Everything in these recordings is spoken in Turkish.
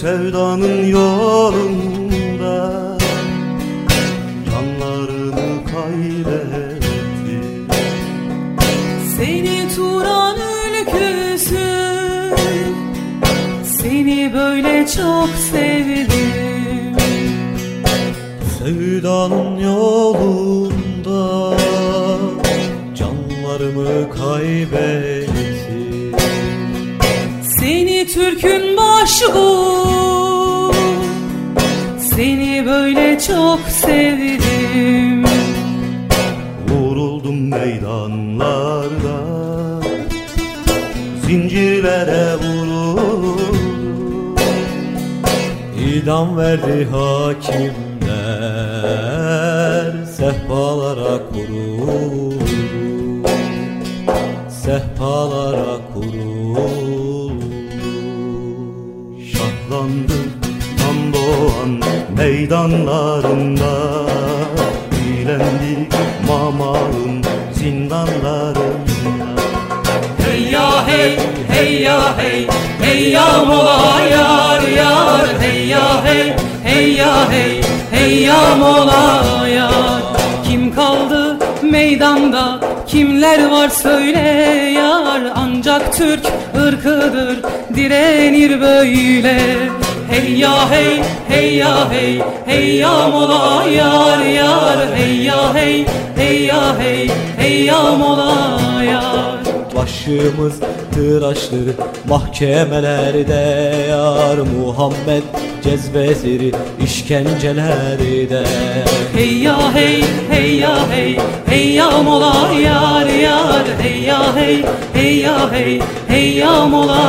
sevdanın yolunda. Yanlarını kaybetti. Seni Turan ülküsü Seni böyle çok sevdim. Sevdanın yolunda. Canlarımı kaybettim Türk'ün başbuğ Seni böyle çok sevdim. Vuruldum meydanlarda. Zincirlere vuruldum. İdam verdi hakimler. Sehpalara kuruldu Sehpalara kuruldu Şahlandı tam doğan meydanlarında. Eğlendik mamağın zindanlarında. Hey ya hey, hey ya hey Hey ya mola yar yar. Hey ya hey, hey ya hey Hey ya mola yar. Kim kaldı meydanda Kimler var söyle yar Ancak Türk ırkıdır Direnir böyle. Hey ya hey, hey ya hey Hey ya mola yar yar. Hey ya hey, hey ya hey Hey ya mola yar. Başımız tıraşlı mahkemelerde yar. Muhammed cezbesiri işkencelerde. Hey ya hey ya hey, hey ya mola yar yar Hey ya hey, hey ya hey, hey ya mola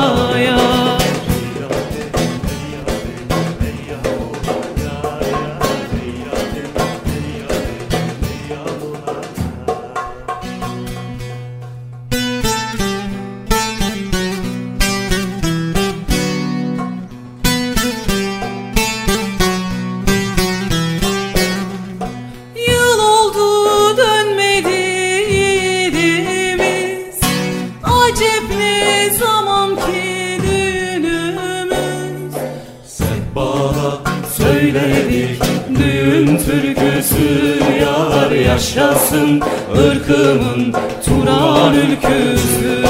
Yar yaşasın. Irkımın Turan ülküsü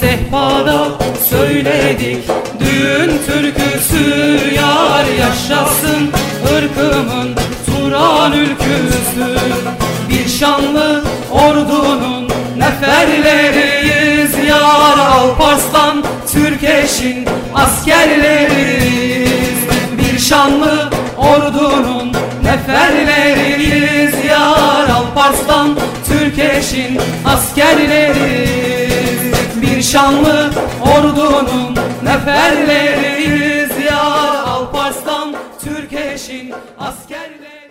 Sehpada söyledik düğün türküsü. Yar yaşasın ırkımın Turan ülküsü Bir şanlı ordunun neferleriyiz. Yar Alparslan Türkeş'in askerleriyiz. Bir şanlı ordunun neferleriyiz Türkeş'in askerleriyiz Bir şanlı ordunun neferleriyiz Yar Alparslan Türkeş'in askerleri